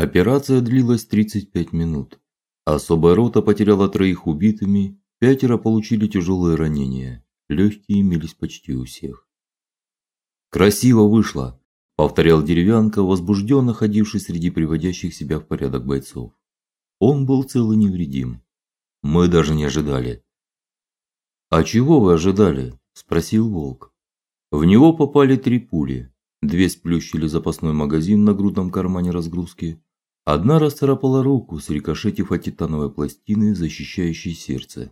Операция длилась 35 минут. Особая рота потеряла троих убитыми, пятеро получили тяжелые ранения. Легкие имелись почти у всех. Красиво вышло, повторял Деревянко, возбужденно ходивший среди приводящих себя в порядок бойцов. Он был цел и невредим. Мы даже не ожидали. А чего вы ожидали? спросил Волк. В него попали три пули. Две сплющили запасной магазин на грудном кармане разгрузки, одна расцарапала руку, срикошетив от титановой пластины, защищающей сердце.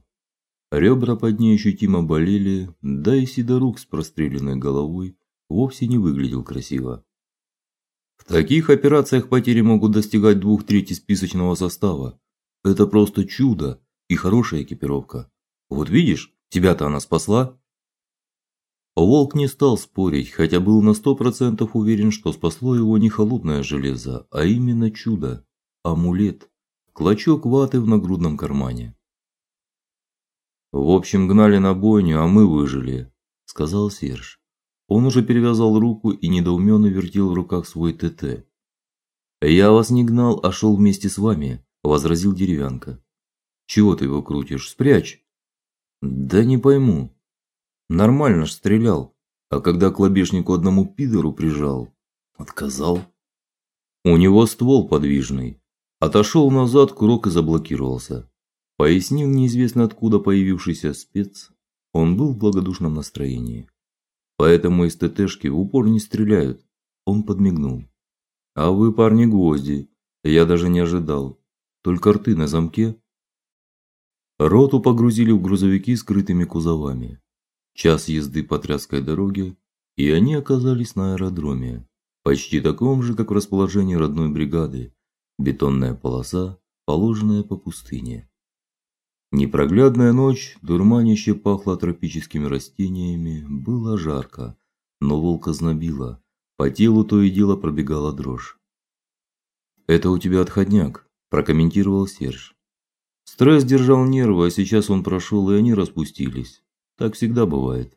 Ребра под ней ощутимо болели, да и Сидорук с простреленной головой вовсе не выглядел красиво. В таких операциях потери могут достигать двух трети списочного состава. Это просто чудо и хорошая экипировка. Вот видишь, тебя-то она спасла. Волк не стал спорить, хотя был на сто процентов уверен, что спасло его не холодное железо, а именно чудо амулет, клочок ваты в нагрудном кармане. В общем, гнали на бойню, а мы выжили, сказал Серж. Он уже перевязал руку и недоуменно вертел в руках свой ТТ. Я вас не гнал, а шел вместе с вами, возразил Деревянка. Чего ты его крутишь? Спрячь. Да не пойму. Нормально ж стрелял. А когда к лобешнику одному пидору прижал, отказал. У него ствол подвижный. Отошел назад, курок и заблокировался. Пояснил неизвестно откуда появившийся спец. Он был в благодушном настроении. Поэтому из ТТшки в упор не стреляют. Он подмигнул. А вы, парни, гвозди. Я даже не ожидал. Только рты на замке. Роту погрузили в грузовики с скрытыми кузовами. Час езды по тряской дороге, и они оказались на аэродроме, почти таком же, как в расположении родной бригады. Бетонная полоса, положенная по пустыне. Непроглядная ночь, дурманище пахло тропическими растениями, было жарко, но волка знобило, по телу то и дело пробегала дрожь. Это у тебя отходняк, прокомментировал Серж. Стресс держал нервы, а сейчас он прошел, и они распустились. Так всегда бывает.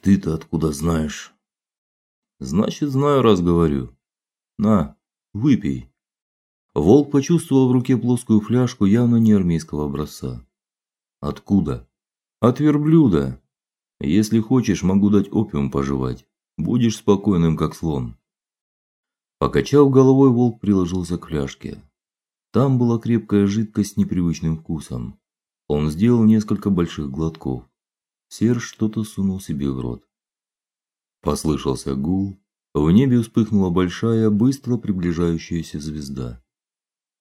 Ты-то откуда знаешь? Значит, знаю, раз говорю. На, выпей. Волк почувствовал в руке плоскую фляжку явно не армейского образца. Откуда? От верблюда. Если хочешь, могу дать опиум пожевать. Будешь спокойным, как слон. Покачав головой, волк приложился к фляжке. Там была крепкая жидкость с непривычным вкусом. Он сделал несколько больших глотков. Серж что-то сунул себе в рот. Послышался гул. В небе вспыхнула большая, быстро приближающаяся звезда.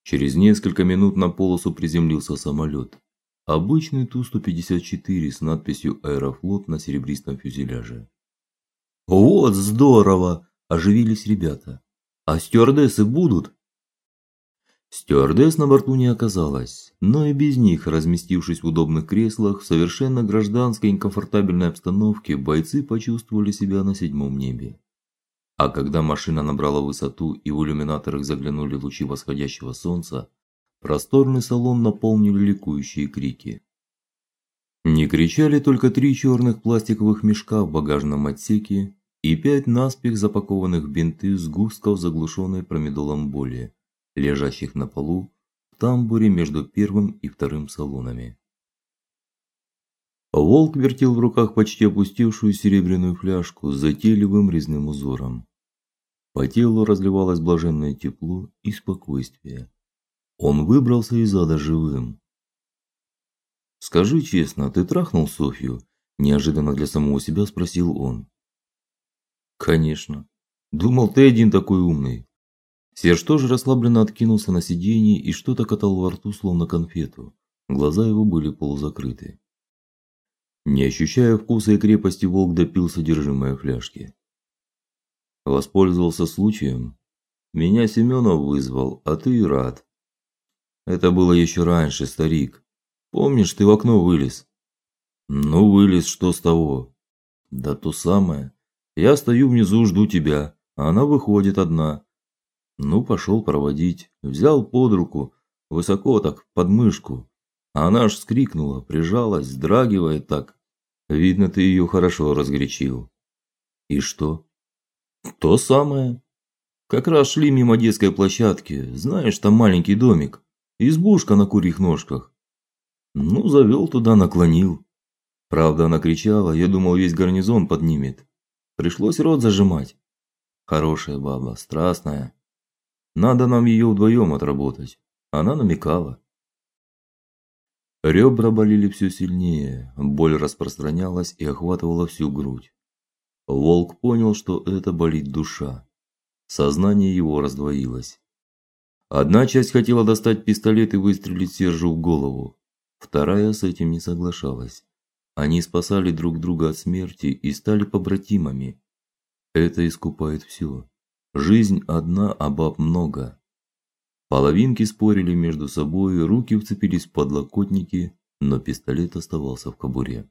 Через несколько минут на полосу приземлился самолет. Обычный Ту-154 с надписью Аэрофлот на серебристом фюзеляже. Вот здорово, оживились ребята. А стюардессы будут? Стюардесс на борту не оказалось, но и без них, разместившись в удобных креслах в совершенно гражданской и комфортабельной обстановке, бойцы почувствовали себя на седьмом небе. А когда машина набрала высоту и в иллюминаторах заглянули лучи восходящего солнца, просторный салон наполнили ликующие крики. Не кричали только три черных пластиковых мешка в багажном отсеке и пять наспех запакованных бинты сгустков заглушенной промедолом боли лежащих на полу в тамбуре между первым и вторым салонами. Волк вертел в руках почти опустевшую серебряную фляжку с затейливым резным узором. По телу разливалось блаженное тепло и спокойствие. Он выбрался из ада живым. Скажи честно, ты трахнул Софью? неожиданно для самого себя спросил он. Конечно. Думал, ты один такой умный. Серж тоже расслабленно откинулся на сиденье и что-то катал во рту, словно конфету. Глаза его были полузакрыты. Не ощущая вкуса и крепости, волк допил содержимое фляжки. Воспользовался случаем. Меня Семенов вызвал, а ты рад. Это было еще раньше, старик. Помнишь, ты в окно вылез? Ну, вылез, что с того? Да то самое. Я стою внизу, жду тебя, а она выходит одна. Ну, пошел проводить, взял под руку, высоко так, под мышку. А она аж скрикнула, прижалась, вздрагивает так. Видно, ты ее хорошо разгорячил. И что? То самое. Как раз шли мимо детской площадки. Знаешь, там маленький домик, избушка на курьих ножках. Ну, завел туда, наклонил. Правда, она кричала, я думал, весь гарнизон поднимет. Пришлось рот зажимать. Хорошая баба, страстная. Надо нам ее вдвоем отработать. Она намекала. Ребра болели все сильнее, боль распространялась и охватывала всю грудь. Волк понял, что это болит душа. Сознание его раздвоилось. Одна часть хотела достать пистолет и выстрелить Сержу в голову, вторая с этим не соглашалась. Они спасали друг друга от смерти и стали побратимами. Это искупает все. Жизнь одна, а баб много. Половинки спорили между собой, руки вцепились в подлокотники, но пистолет оставался в кобуре.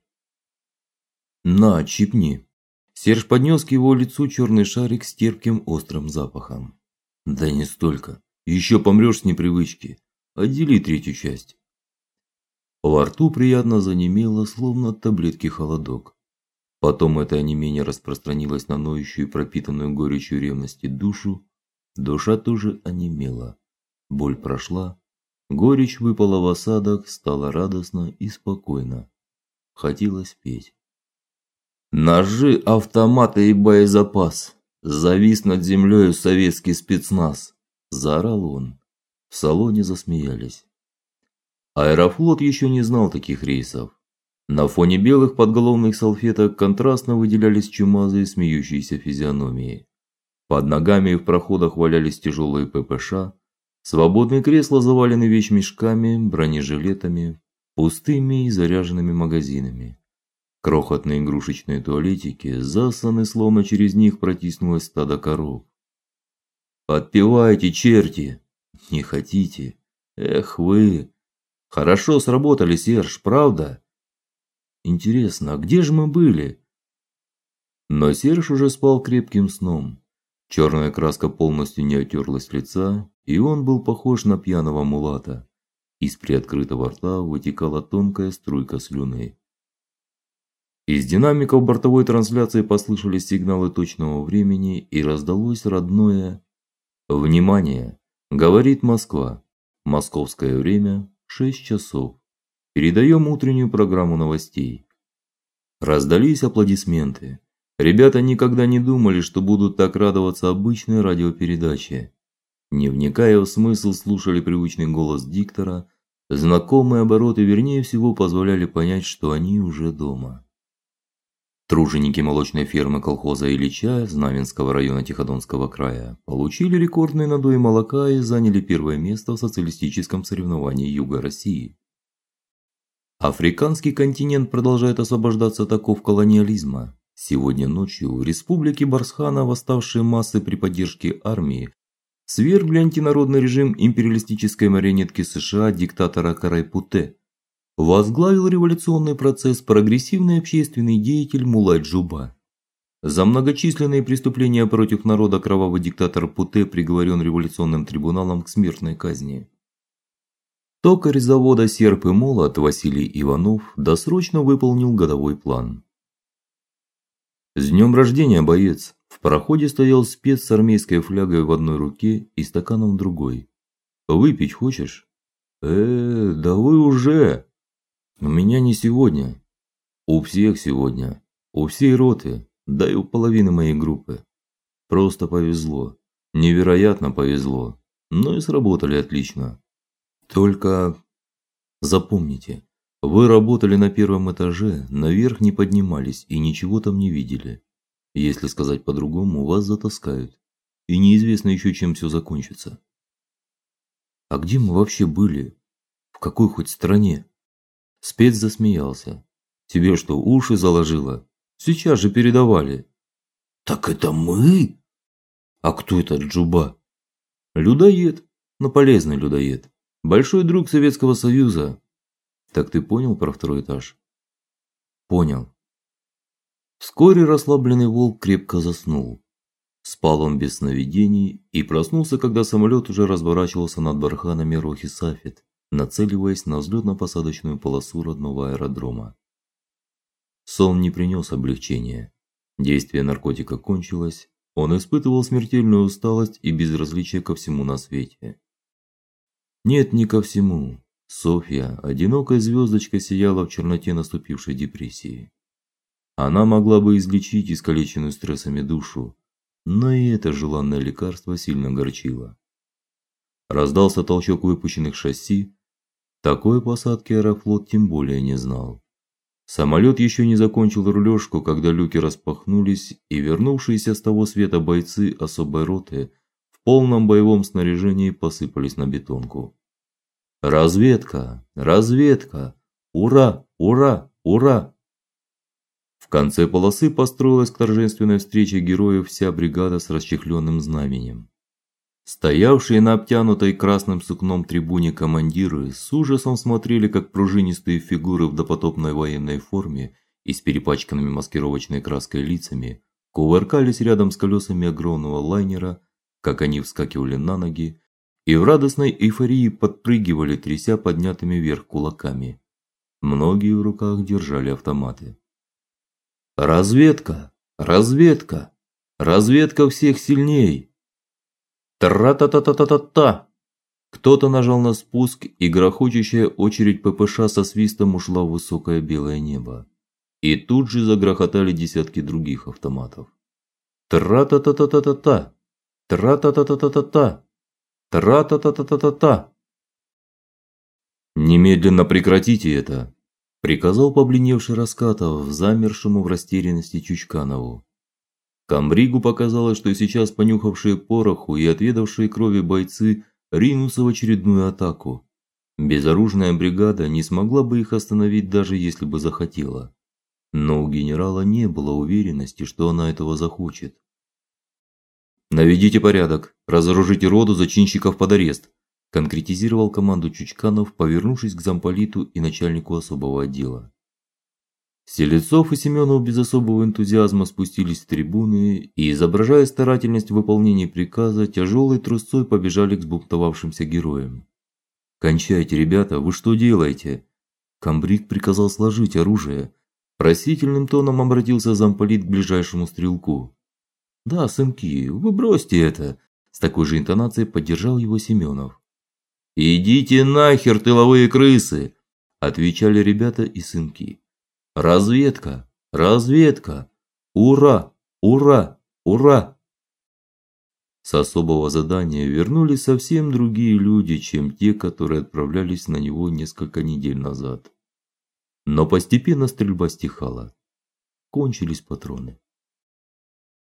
На, чипни. Серж поднес к его лицу черный шарик с терпким острым запахом. Да не столько. Еще помрешь с непривычки. Отдели третью часть. Во рту приятно занемело, словно от таблетки холодок. Потом это онемение распространилось на ноющую и пропитанную горечью ревности душу. Душа тоже онемела. Боль прошла, горечь выпала в осадок, стало радостно и спокойно. Хотелось петь. Ножи, автоматы и боезапас. Завис над землей советский спецназ, заорал он. В салоне засмеялись. Аэрофлот еще не знал таких рейсов. На фоне белых подголовных салфеток контрастно выделялись чумазые смеющиеся физиономии. Под ногами в проходах валялись тяжелые ППШ, свободные кресла завалены вещмешками, бронежилетами, пустыми и заряженными магазинами. Крохотные игрушечные туалетики засаны, словно через них протиснулось стадо коров. Подпевайте, черти. Не хотите? Эх вы. Хорошо сработали, Серж, правда? Интересно, а где же мы были? Но Серж уже спал крепким сном. Черная краска полностью не отерлась с лица, и он был похож на пьяного мулата. Из приоткрытого рта вытекала тонкая струйка слюны. Из динамиков бортовой трансляции послышались сигналы точного времени и раздалось родное «Внимание! Говорит Москва. Московское время 6 часов. Передаем утреннюю программу новостей. Раздались аплодисменты. Ребята никогда не думали, что будут так радоваться обычной радиопередаче. Не вникая в смысл, слушали привычный голос диктора, знакомые обороты, вернее всего, позволяли понять, что они уже дома. Труженики молочной фермы колхоза Ильича Знаменского района Тиходонского края получили рекордный надой молока и заняли первое место в социалистическом соревновании Юга России. Африканский континент продолжает освобождаться от оков колониализма. Сегодня ночью в республике Барсхана восставшие массы при поддержке армии свергли антинародный режим империалистической марионетки США диктатора Карайпуте. Возглавил революционный процесс прогрессивный общественный деятель Мулай Джуба. За многочисленные преступления против народа кровавый диктатор Путе приговорен революционным трибуналом к смертной казни. Токарь завода Серп и молот Василий Иванов досрочно выполнил годовой план. С днем рождения, боец. В проходе стоял спец с армейской флягой в одной руке и стаканом в другой. Выпить хочешь? Э, да вы уже. У меня не сегодня. У всех сегодня. У всей роты, да и у половины моей группы. Просто повезло. Невероятно повезло. Но и сработали отлично. Только запомните, вы работали на первом этаже, наверх не поднимались и ничего там не видели. Если сказать по-другому, вас затаскают, и неизвестно еще, чем все закончится. А где мы вообще были? В какой хоть стране? Спец засмеялся. Тебе что, уши заложило? Сейчас же передавали. Так это мы? А кто этот Джуба? Людоед, но полезный людоед. Большой друг Советского Союза. Так ты понял про второй этаж? Понял. Вскоре расслабленный волк крепко заснул. Спал он без сновидений и проснулся, когда самолет уже разворачивался над барханами Рохи Сафет, нацеливаясь на взлетно-посадочную полосу родного аэродрома. Сон не принес облегчения. Действие наркотика кончилось, Он испытывал смертельную усталость и безразличие ко всему на свете. Нет, не ко всему. Софья, одинокая звездочка, сияла в черноте наступившей депрессии. Она могла бы излечить искалеченную стрессами душу, но и это желанное лекарство сильно горчило. Раздался толчок выпущенных шасси. Такой посадки Аэрофлот тем более не знал. Самолет еще не закончил рулежку, когда люки распахнулись, и вернувшиеся с того света бойцы особой роты в полном боевом снаряжении посыпались на бетонку. Разведка, разведка. Ура, ура, ура. В конце полосы построилась к торжественной встрече героев вся бригада с расчехленным знаменем. Стоявшие на обтянутой красным сукном трибуне командиры с ужасом смотрели, как пружинистые фигуры в допотопной военной форме и с перепачканными маскировочной краской лицами кувыркались рядом с колесами огромного лайнера, как они вскакивали на ноги и в радостной эйфории подпрыгивали, тряся поднятыми вверх кулаками. Многие в руках держали автоматы. Разведка, разведка, разведка всех сильней. Тра-та-та-та-та-та. Кто-то нажал на спуск, и грохочущая очередь ППШ со свистом ушла в высокое белое небо. И тут же загрохотали десятки других автоматов. Тра-та-та-та-та-та. Тра-та-та-та-та-та. Тра-та-та-та-та-та. Немедленно прекратите это, приказал побледневший Раскатов замершему в растерянности Чучканову. Камбригу показалось, что сейчас понюхавшие пороху и отведавшие крови бойцы ринутся в очередную атаку. Безоружная бригада не смогла бы их остановить даже если бы захотела. Но у генерала не было уверенности, что она этого захочет. Наведите порядок, разоружите роду зачинщиков под арест, конкретизировал команду Чучканов, повернувшись к замполиту и начальнику особого отдела. Селецов и Семенов без особого энтузиазма спустились с трибуны и, изображая старательность в выполнении приказа, тяжелой трусцой побежали к сбунтовавшимся героям. "Кончайте, ребята, вы что делаете?" Камбрик приказал сложить оружие. Просительным тоном обратился замполит к ближайшему стрелку. "Да, сынки, вы бросьте это", с такой же интонацией поддержал его Семенов. "Идите нахер, тыловые крысы", отвечали ребята и сынки. Разведка! Разведка! Ура! Ура! Ура! С особого задания вернулись совсем другие люди, чем те, которые отправлялись на него несколько недель назад. Но постепенно стрельба стихала. Кончились патроны.